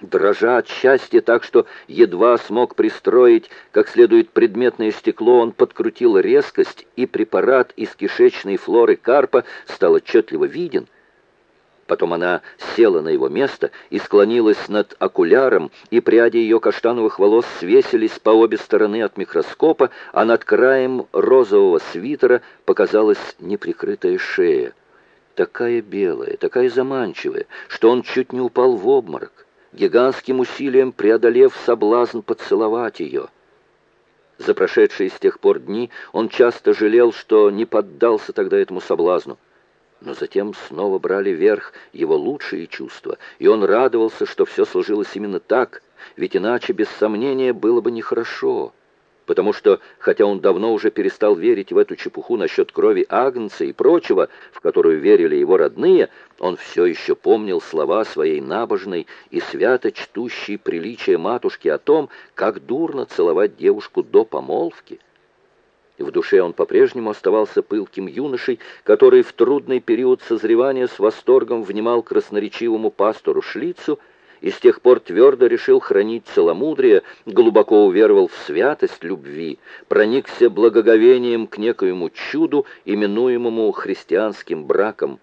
Дрожа от счастья так, что едва смог пристроить как следует предметное стекло, он подкрутил резкость, и препарат из кишечной флоры карпа стал отчетливо виден. Потом она села на его место и склонилась над окуляром, и пряди ее каштановых волос свесились по обе стороны от микроскопа, а над краем розового свитера показалась неприкрытая шея. Такая белая, такая заманчивая, что он чуть не упал в обморок гигантским усилием преодолев соблазн поцеловать ее. За прошедшие с тех пор дни он часто жалел, что не поддался тогда этому соблазну. Но затем снова брали верх его лучшие чувства, и он радовался, что все сложилось именно так, ведь иначе, без сомнения, было бы нехорошо потому что, хотя он давно уже перестал верить в эту чепуху насчет крови Агнца и прочего, в которую верили его родные, он все еще помнил слова своей набожной и свято чтущей приличия матушки о том, как дурно целовать девушку до помолвки. В душе он по-прежнему оставался пылким юношей, который в трудный период созревания с восторгом внимал красноречивому пастору Шлицу и с тех пор твердо решил хранить целомудрие, глубоко уверовал в святость любви, проникся благоговением к некоему чуду, именуемому христианским браком.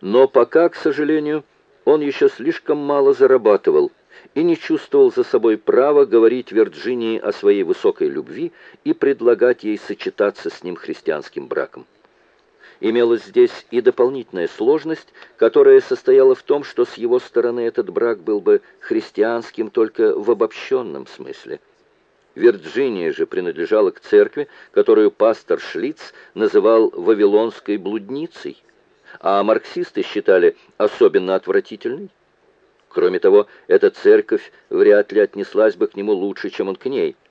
Но пока, к сожалению, он еще слишком мало зарабатывал и не чувствовал за собой права говорить Вирджинии о своей высокой любви и предлагать ей сочетаться с ним христианским браком. Имелась здесь и дополнительная сложность, которая состояла в том, что с его стороны этот брак был бы христианским только в обобщенном смысле. Вирджиния же принадлежала к церкви, которую пастор Шлиц называл «вавилонской блудницей», а марксисты считали особенно отвратительной. Кроме того, эта церковь вряд ли отнеслась бы к нему лучше, чем он к ней –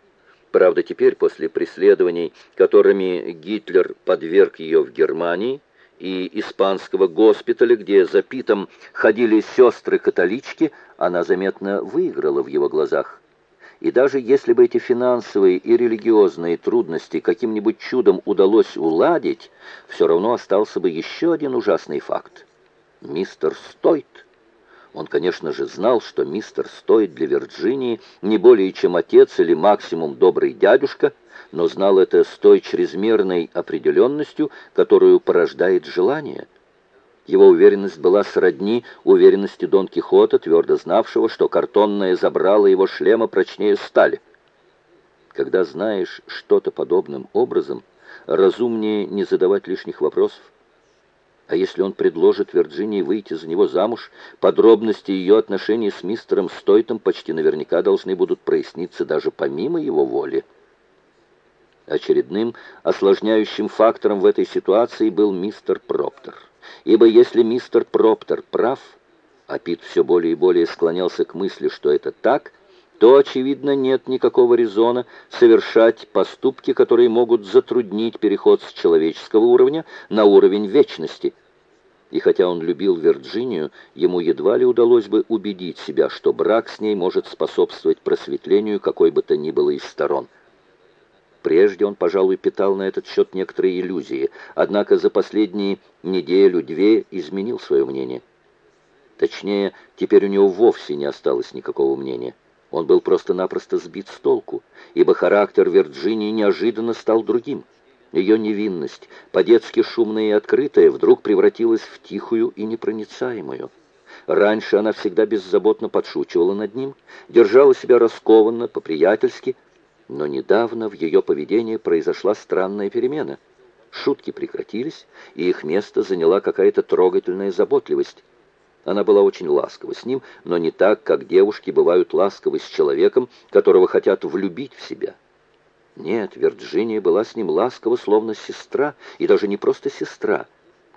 Правда, теперь, после преследований, которыми Гитлер подверг ее в Германии, и испанского госпиталя, где за Питом ходили сестры-католички, она заметно выиграла в его глазах. И даже если бы эти финансовые и религиозные трудности каким-нибудь чудом удалось уладить, все равно остался бы еще один ужасный факт. Мистер Стойт он, конечно же, знал, что мистер стоит для Вирджинии не более чем отец или максимум добрый дядюшка, но знал это с той чрезмерной определенностью, которую порождает желание. Его уверенность была сродни уверенности Дон Кихота, твердо знавшего, что картонное забрало его шлема прочнее стали. Когда знаешь что-то подобным образом, разумнее не задавать лишних вопросов. А если он предложит Вирджинии выйти за него замуж, подробности ее отношений с мистером Стойтом почти наверняка должны будут проясниться даже помимо его воли. Очередным осложняющим фактором в этой ситуации был мистер Проптер. Ибо если мистер Проптер прав, а Пит все более и более склонялся к мысли, что это так, то, очевидно, нет никакого резона совершать поступки, которые могут затруднить переход с человеческого уровня на уровень вечности – и хотя он любил Вирджинию, ему едва ли удалось бы убедить себя, что брак с ней может способствовать просветлению какой бы то ни было из сторон. Прежде он, пожалуй, питал на этот счет некоторые иллюзии, однако за последние неделю-две изменил свое мнение. Точнее, теперь у него вовсе не осталось никакого мнения. Он был просто-напросто сбит с толку, ибо характер Вирджинии неожиданно стал другим – ее невинность, по-детски шумная и открытая, вдруг превратилась в тихую и непроницаемую. Раньше она всегда беззаботно подшучивала над ним, держала себя раскованно, по-приятельски, но недавно в ее поведении произошла странная перемена. Шутки прекратились, и их место заняла какая-то трогательная заботливость. Она была очень ласкова с ним, но не так, как девушки бывают ласковы с человеком, которого хотят влюбить в себя. Нет, Вирджиния была с ним ласкова, словно сестра, и даже не просто сестра,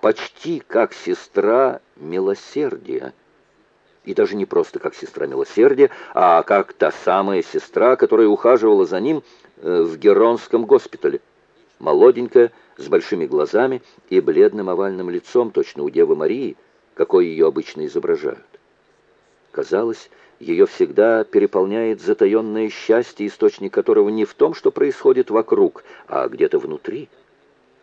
почти как сестра милосердия. И даже не просто как сестра милосердия, а как та самая сестра, которая ухаживала за ним э, в Геронском госпитале. Молоденькая, с большими глазами и бледным овальным лицом, точно у Девы Марии, какой ее обычно изображают. Казалось, ее всегда переполняет затаенное счастье, источник которого не в том, что происходит вокруг, а где-то внутри.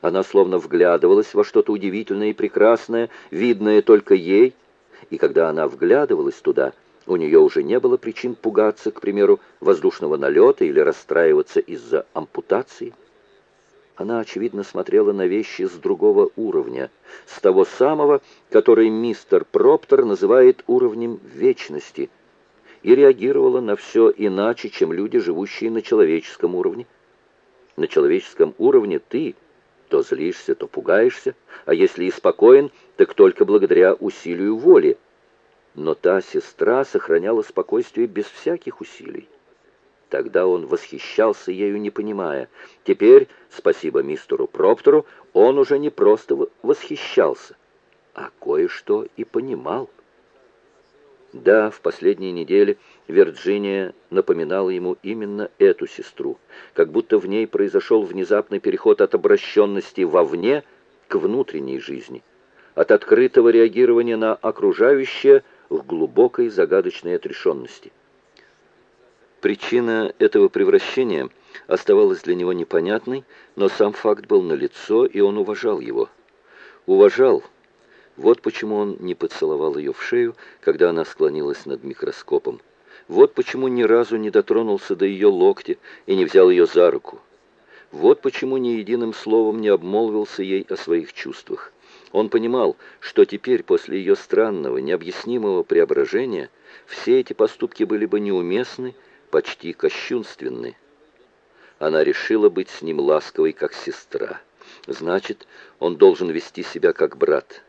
Она словно вглядывалась во что-то удивительное и прекрасное, видное только ей, и когда она вглядывалась туда, У нее уже не было причин пугаться, к примеру, воздушного налета или расстраиваться из-за ампутации. Она, очевидно, смотрела на вещи с другого уровня, с того самого, который мистер Проптер называет уровнем вечности, и реагировала на все иначе, чем люди, живущие на человеческом уровне. На человеческом уровне ты то злишься, то пугаешься, а если и спокоен, так только благодаря усилию воли. Но та сестра сохраняла спокойствие без всяких усилий. Тогда он восхищался ею, не понимая. Теперь, спасибо мистеру Проптору, он уже не просто восхищался, а кое-что и понимал. Да, в последние недели Вирджиния напоминала ему именно эту сестру, как будто в ней произошел внезапный переход от обращенности вовне к внутренней жизни, от открытого реагирования на окружающее к глубокой загадочной отрешенности. Причина этого превращения оставалась для него непонятной, но сам факт был налицо, и он уважал его. Уважал. Вот почему он не поцеловал ее в шею, когда она склонилась над микроскопом. Вот почему ни разу не дотронулся до ее локтя и не взял ее за руку. Вот почему ни единым словом не обмолвился ей о своих чувствах. Он понимал, что теперь, после ее странного, необъяснимого преображения, все эти поступки были бы неуместны, почти кощунственны. Она решила быть с ним ласковой, как сестра. Значит, он должен вести себя как брат.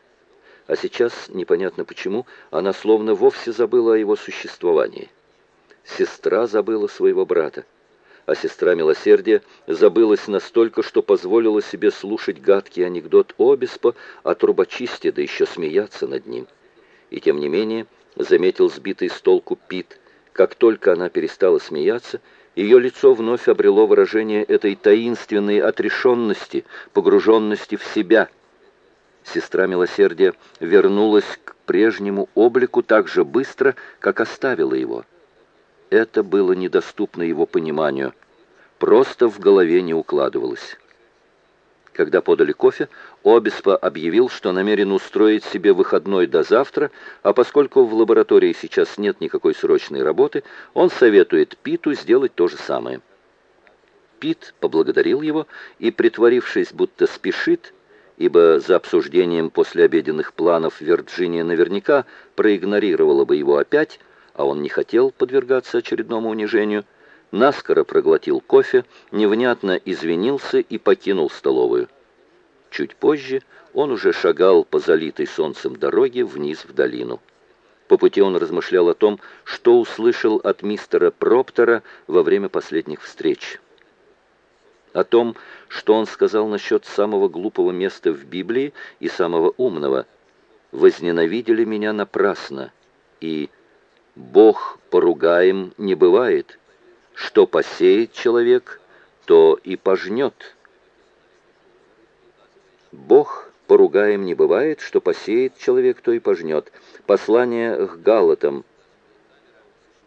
А сейчас, непонятно почему, она словно вовсе забыла о его существовании. Сестра забыла своего брата, а сестра милосердия забылась настолько, что позволила себе слушать гадкий анекдот Обеспо о трубочисте, да еще смеяться над ним. И тем не менее заметил сбитый с толку Пит, как только она перестала смеяться, ее лицо вновь обрело выражение этой таинственной отрешенности, погруженности в себя. Сестра милосердия вернулась к прежнему облику так же быстро, как оставила его. Это было недоступно его пониманию, просто в голове не укладывалось. Когда подали кофе, Обеспо объявил, что намерен устроить себе выходной до завтра, а поскольку в лаборатории сейчас нет никакой срочной работы, он советует Питу сделать то же самое. Пит поблагодарил его и, притворившись, будто спешит, ибо за обсуждением послеобеденных планов Вирджиния наверняка проигнорировала бы его опять, а он не хотел подвергаться очередному унижению, наскоро проглотил кофе, невнятно извинился и покинул столовую. Чуть позже он уже шагал по залитой солнцем дороге вниз в долину. По пути он размышлял о том, что услышал от мистера Проптера во время последних встреч. О том, что он сказал насчет самого глупого места в Библии и самого умного. «Возненавидели меня напрасно» и «Бог поругаем не бывает», что посеет человек, то и пожнет. Бог поругаем не бывает, что посеет человек, то и пожнет. Послание к Галатам.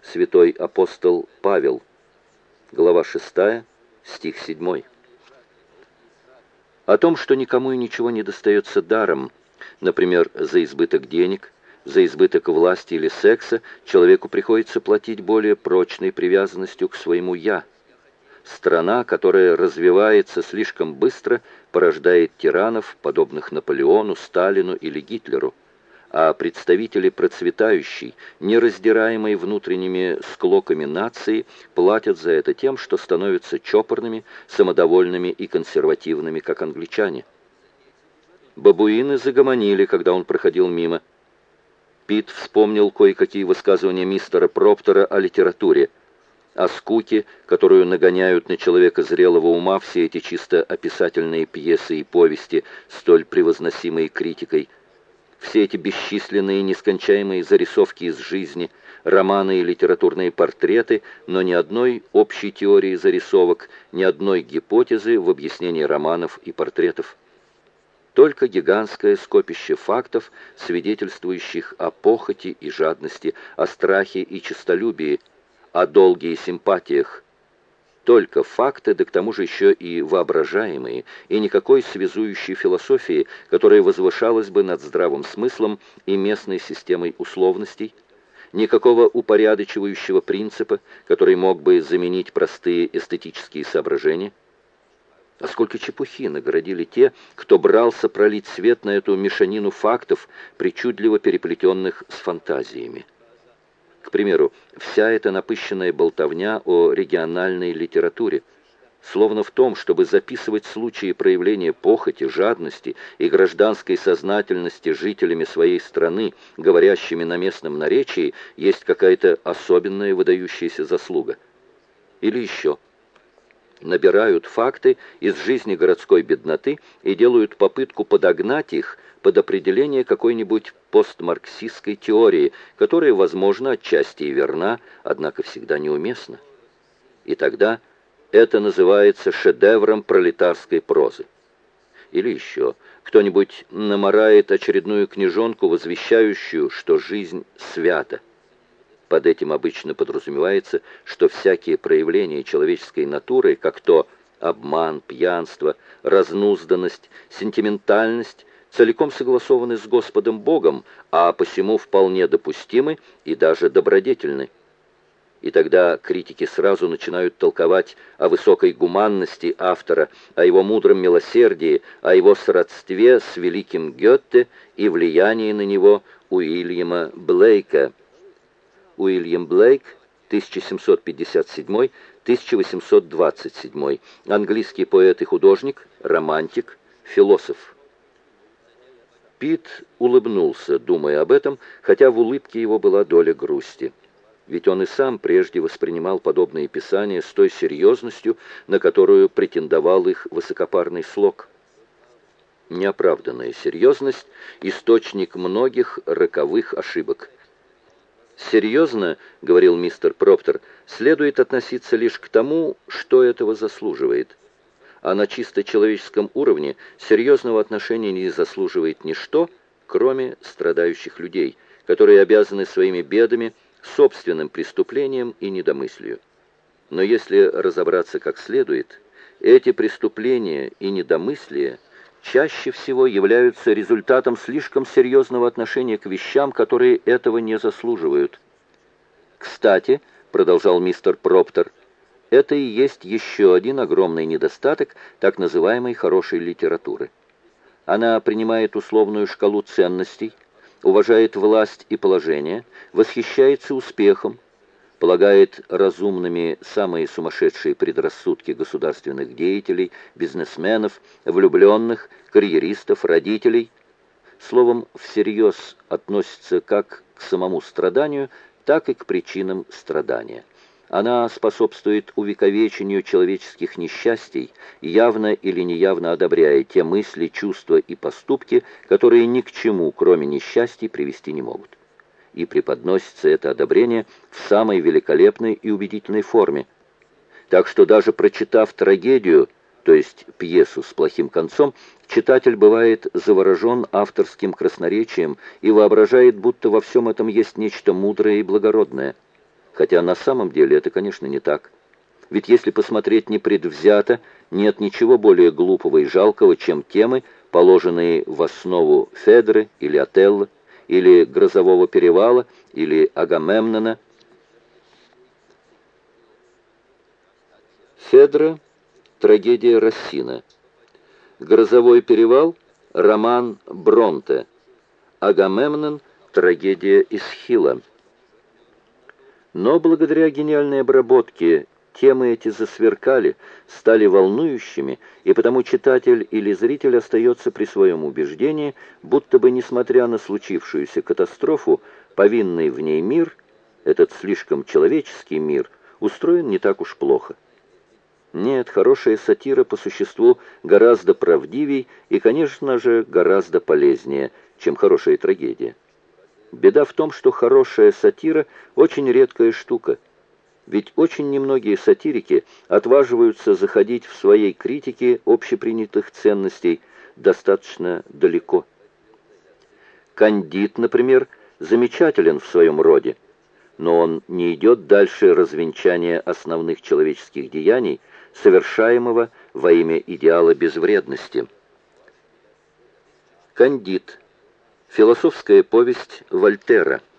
Святой апостол Павел. Глава 6, стих 7. О том, что никому и ничего не достается даром, например, за избыток денег – за избыток власти или секса человеку приходится платить более прочной привязанностью к своему «я». Страна, которая развивается слишком быстро, порождает тиранов, подобных Наполеону, Сталину или Гитлеру, а представители процветающей, нераздираемой внутренними склоками нации, платят за это тем, что становятся чопорными, самодовольными и консервативными, как англичане. Бабуины загомонили, когда он проходил мимо, Пит вспомнил кое-какие высказывания мистера Проптера о литературе, о скуке, которую нагоняют на человека зрелого ума все эти чисто описательные пьесы и повести, столь превозносимые критикой, все эти бесчисленные нескончаемые зарисовки из жизни, романы и литературные портреты, но ни одной общей теории зарисовок, ни одной гипотезы в объяснении романов и портретов только гигантское скопище фактов, свидетельствующих о похоти и жадности, о страхе и честолюбии, о долге и симпатиях. Только факты, да к тому же еще и воображаемые, и никакой связующей философии, которая возвышалась бы над здравым смыслом и местной системой условностей, никакого упорядочивающего принципа, который мог бы заменить простые эстетические соображения. А сколько чепухи наградили те, кто брался пролить свет на эту мешанину фактов, причудливо переплетенных с фантазиями. К примеру, вся эта напыщенная болтовня о региональной литературе, словно в том, чтобы записывать случаи проявления похоти, жадности и гражданской сознательности жителями своей страны, говорящими на местном наречии, есть какая-то особенная выдающаяся заслуга. Или еще – набирают факты из жизни городской бедноты и делают попытку подогнать их под определение какой-нибудь постмарксистской теории, которая, возможно, отчасти и верна, однако всегда неуместна. И тогда это называется шедевром пролетарской прозы. Или еще, кто-нибудь наморает очередную книжонку, возвещающую, что жизнь свята. Под этим обычно подразумевается, что всякие проявления человеческой натуры, как то обман, пьянство, разнузданность, сентиментальность, целиком согласованы с Господом Богом, а посему вполне допустимы и даже добродетельны. И тогда критики сразу начинают толковать о высокой гуманности автора, о его мудром милосердии, о его сродстве с великим Гетте и влиянии на него Уильяма Блейка – Уильям Блейк, 1757-1827, английский поэт и художник, романтик, философ. Пит улыбнулся, думая об этом, хотя в улыбке его была доля грусти. Ведь он и сам прежде воспринимал подобные писания с той серьезностью, на которую претендовал их высокопарный слог. Неоправданная серьезность – источник многих роковых ошибок – «Серьезно, — говорил мистер Проптер, — следует относиться лишь к тому, что этого заслуживает. А на чисто человеческом уровне серьезного отношения не заслуживает ничто, кроме страдающих людей, которые обязаны своими бедами, собственным преступлением и недомыслию. Но если разобраться как следует, эти преступления и недомыслия – чаще всего являются результатом слишком серьезного отношения к вещам, которые этого не заслуживают. «Кстати», — продолжал мистер Проптер, — «это и есть еще один огромный недостаток так называемой хорошей литературы. Она принимает условную шкалу ценностей, уважает власть и положение, восхищается успехом, полагает разумными самые сумасшедшие предрассудки государственных деятелей, бизнесменов, влюбленных, карьеристов, родителей. Словом, всерьез относится как к самому страданию, так и к причинам страдания. Она способствует увековечению человеческих несчастий, явно или неявно одобряя те мысли, чувства и поступки, которые ни к чему, кроме несчастий, привести не могут и преподносится это одобрение в самой великолепной и убедительной форме. Так что даже прочитав трагедию, то есть пьесу с плохим концом, читатель бывает заворожен авторским красноречием и воображает, будто во всем этом есть нечто мудрое и благородное. Хотя на самом деле это, конечно, не так. Ведь если посмотреть непредвзято, нет ничего более глупого и жалкого, чем темы, положенные в основу Федры или Отелло, или Грозового перевала, или Агамемнона. Федра – трагедия Рассина. Грозовой перевал – роман Бронте. Агамемнон – трагедия Исхила. Но благодаря гениальной обработке темы эти засверкали, стали волнующими, и потому читатель или зритель остается при своем убеждении, будто бы, несмотря на случившуюся катастрофу, повинный в ней мир, этот слишком человеческий мир, устроен не так уж плохо. Нет, хорошая сатира по существу гораздо правдивей и, конечно же, гораздо полезнее, чем хорошая трагедия. Беда в том, что хорошая сатира – очень редкая штука – ведь очень немногие сатирики отваживаются заходить в своей критике общепринятых ценностей достаточно далеко. Кандид, например, замечателен в своем роде, но он не идет дальше развенчания основных человеческих деяний, совершаемого во имя идеала безвредности. Кандид. Философская повесть Вольтера –